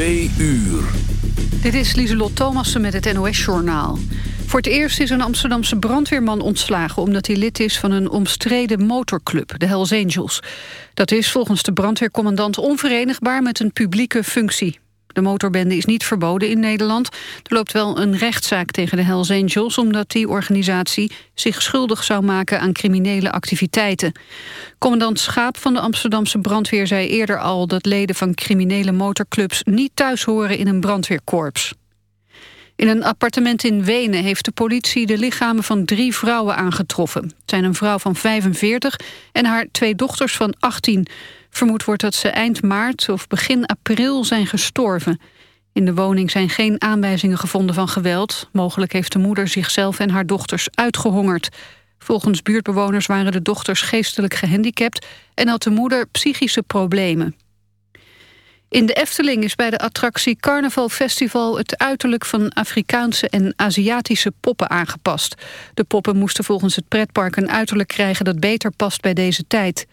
Uur. Dit is Lieselot Thomassen met het NOS-journaal. Voor het eerst is een Amsterdamse brandweerman ontslagen... omdat hij lid is van een omstreden motorclub, de Hells Angels. Dat is volgens de brandweercommandant onverenigbaar met een publieke functie. De motorbende is niet verboden in Nederland. Er loopt wel een rechtszaak tegen de Hells Angels... omdat die organisatie zich schuldig zou maken aan criminele activiteiten. Commandant Schaap van de Amsterdamse brandweer zei eerder al... dat leden van criminele motorclubs niet thuis horen in een brandweerkorps. In een appartement in Wenen heeft de politie de lichamen van drie vrouwen aangetroffen. Het zijn een vrouw van 45 en haar twee dochters van 18... Vermoed wordt dat ze eind maart of begin april zijn gestorven. In de woning zijn geen aanwijzingen gevonden van geweld. Mogelijk heeft de moeder zichzelf en haar dochters uitgehongerd. Volgens buurtbewoners waren de dochters geestelijk gehandicapt... en had de moeder psychische problemen. In de Efteling is bij de attractie Carnaval Festival... het uiterlijk van Afrikaanse en Aziatische poppen aangepast. De poppen moesten volgens het pretpark een uiterlijk krijgen... dat beter past bij deze tijd.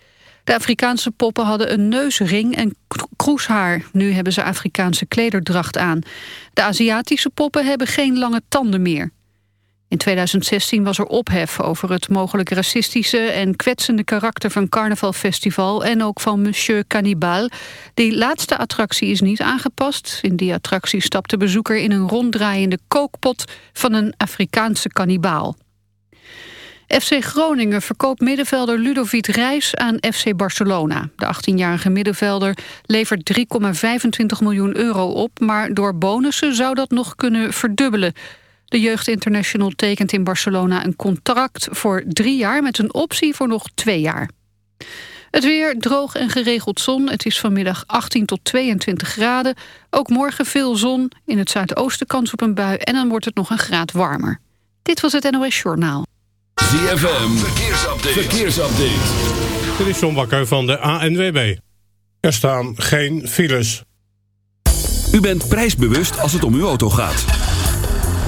De Afrikaanse poppen hadden een neusring en kroeshaar. Nu hebben ze Afrikaanse klederdracht aan. De Aziatische poppen hebben geen lange tanden meer. In 2016 was er ophef over het mogelijk racistische en kwetsende karakter van Carnaval Festival en ook van Monsieur Cannibal. Die laatste attractie is niet aangepast. In die attractie stapt de bezoeker in een ronddraaiende kookpot van een Afrikaanse kannibaal. FC Groningen verkoopt middenvelder Ludovic Reis aan FC Barcelona. De 18-jarige middenvelder levert 3,25 miljoen euro op... maar door bonussen zou dat nog kunnen verdubbelen. De Jeugd International tekent in Barcelona een contract voor drie jaar... met een optie voor nog twee jaar. Het weer droog en geregeld zon. Het is vanmiddag 18 tot 22 graden. Ook morgen veel zon. In het zuidoosten kans op een bui. En dan wordt het nog een graad warmer. Dit was het NOS Journaal. ZFM, verkeersupdate. verkeersupdate. Dit is John Bakker van de ANWB. Er staan geen files. U bent prijsbewust als het om uw auto gaat.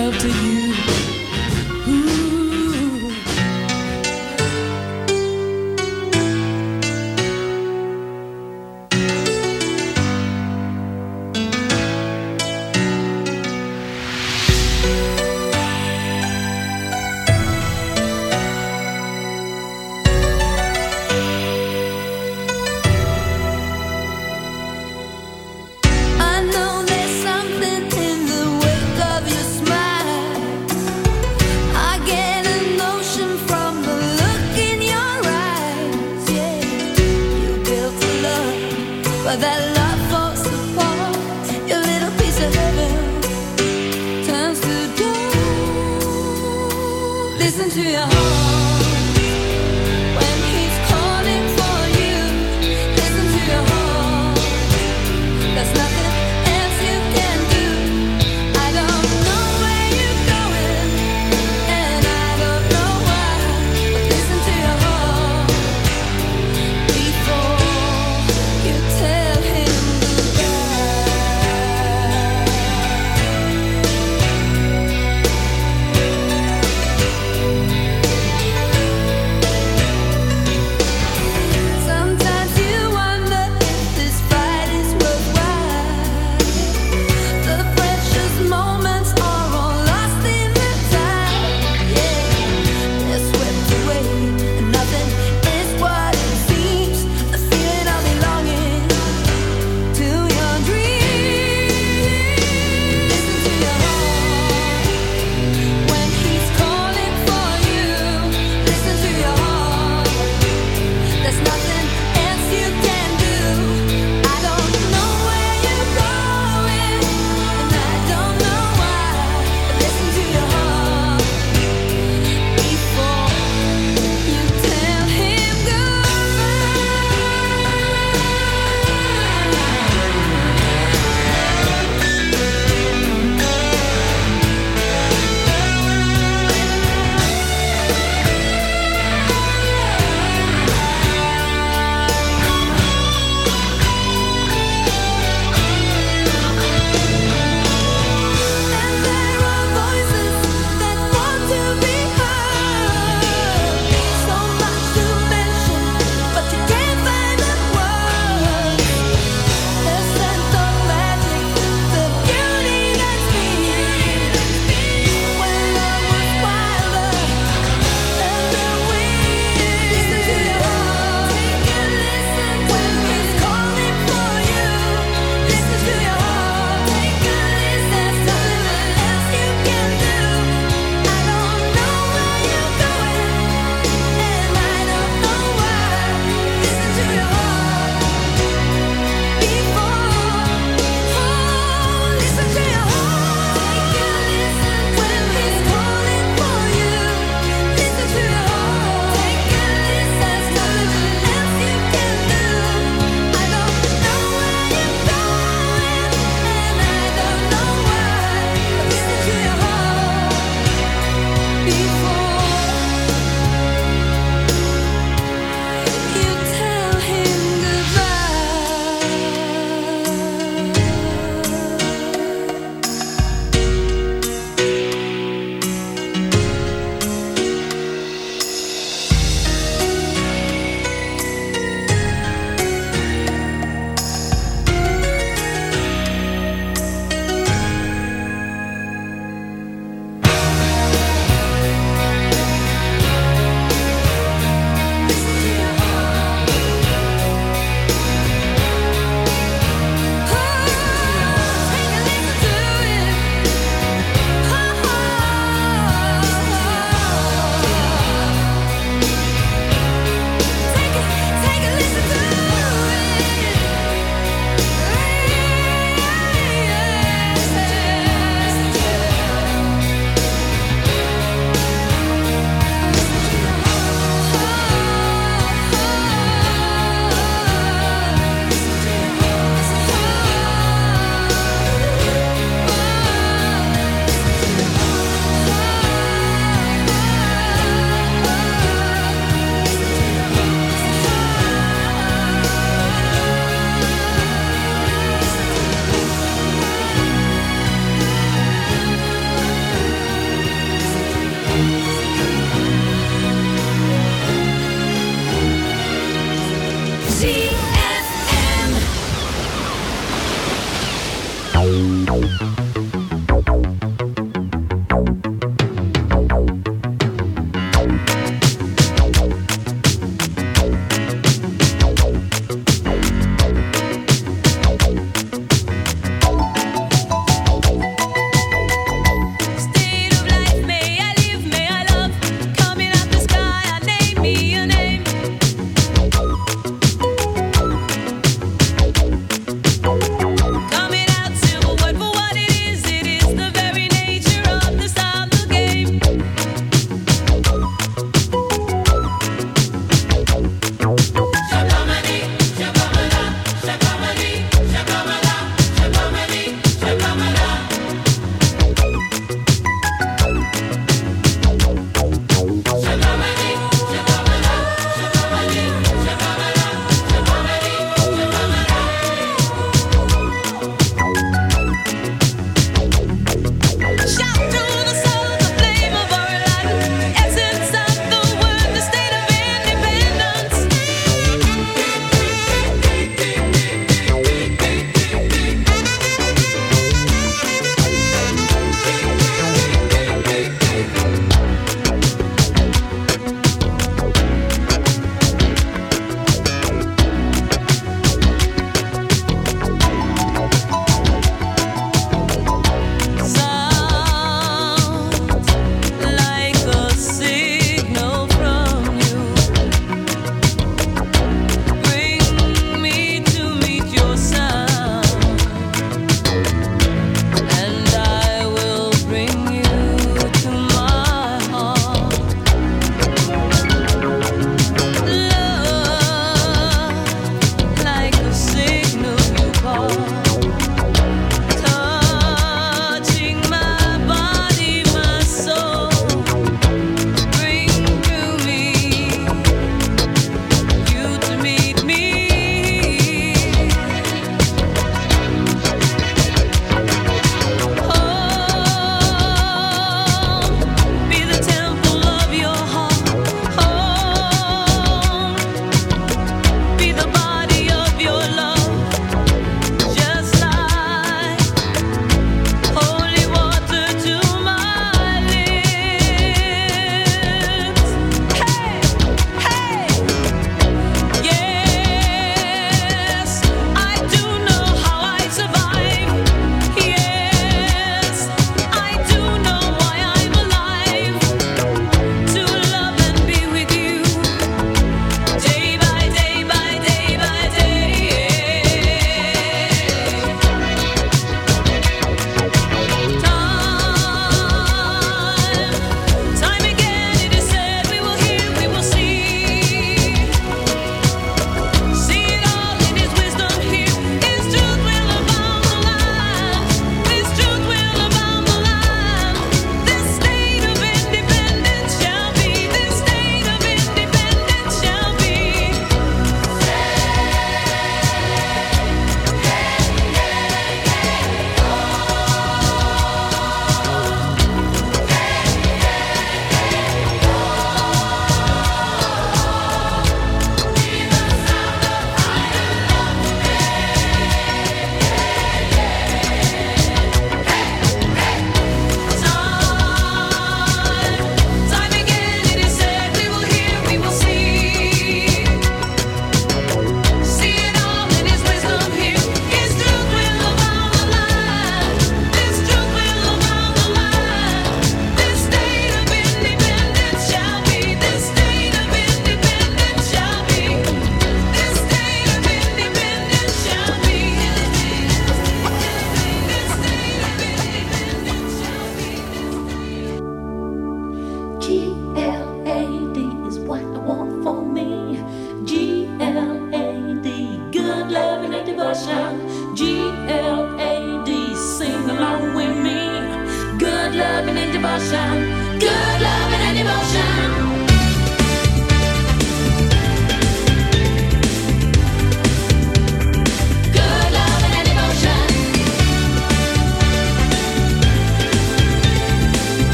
myself to you.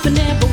up and never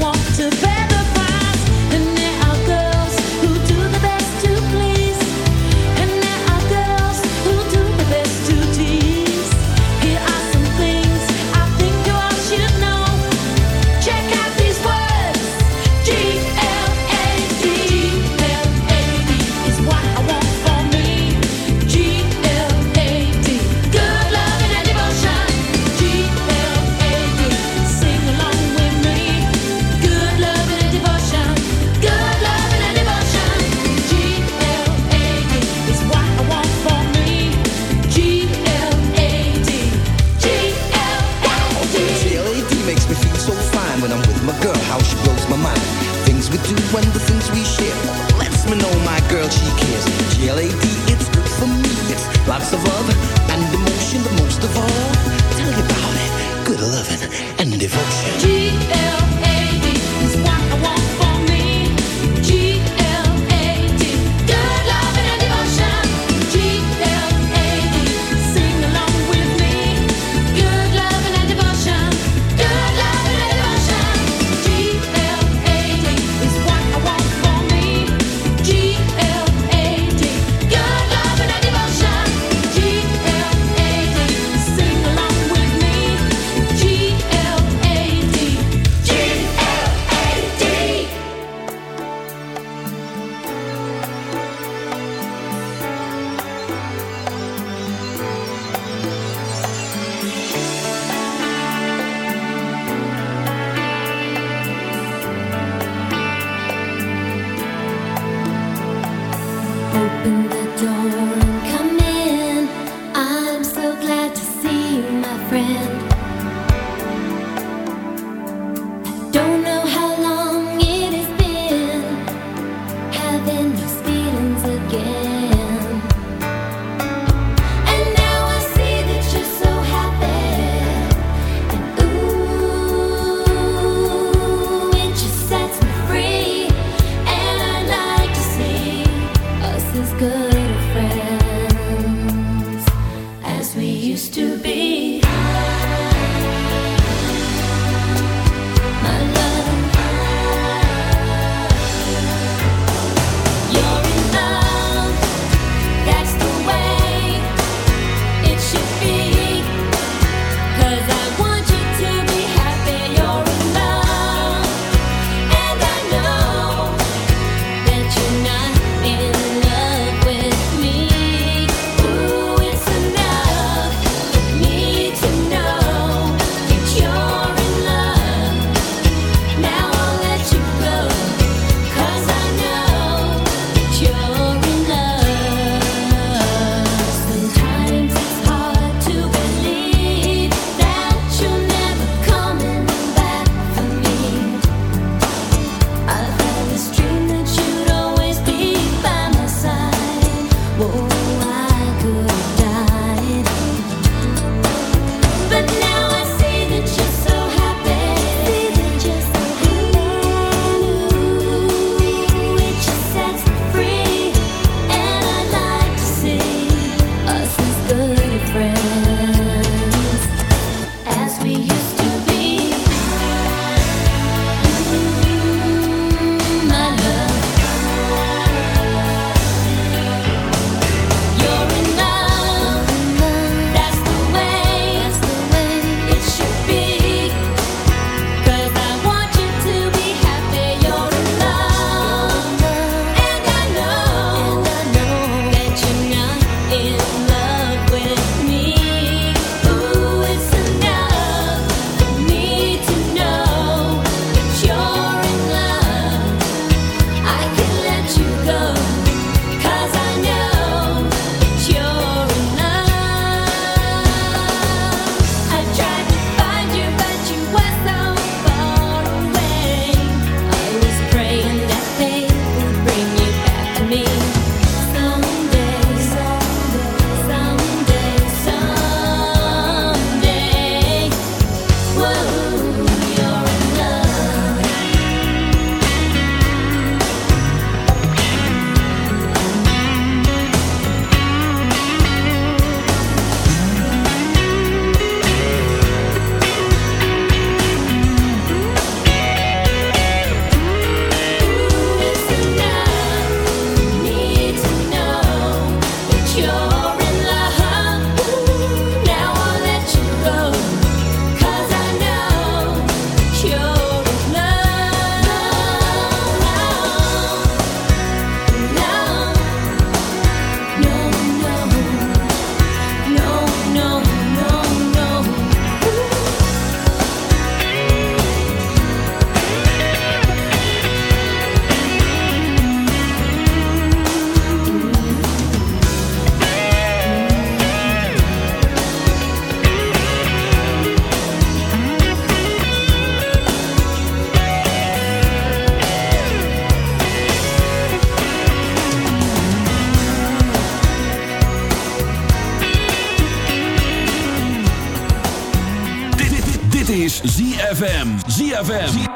ZFM. ZFM.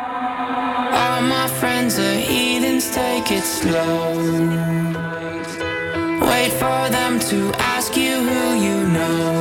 All my friends are heathens, take it slow. Wait for them to ask you who you know.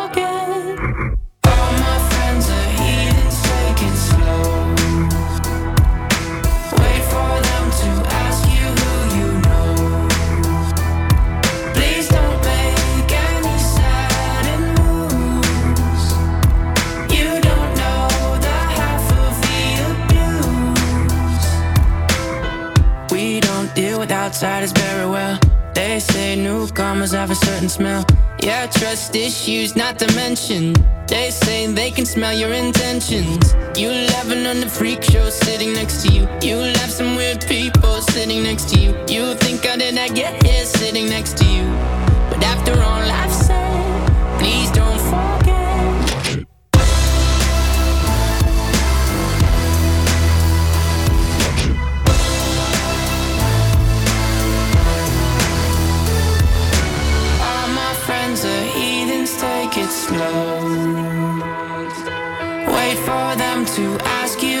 outside is very well. They say newcomers have a certain smell. Yeah, trust issues not to mention. They say they can smell your intentions. You laughing on the freak show sitting next to you. You laugh some weird people sitting next to you. You think I did not get here sitting next to you? But after all, I for them to ask you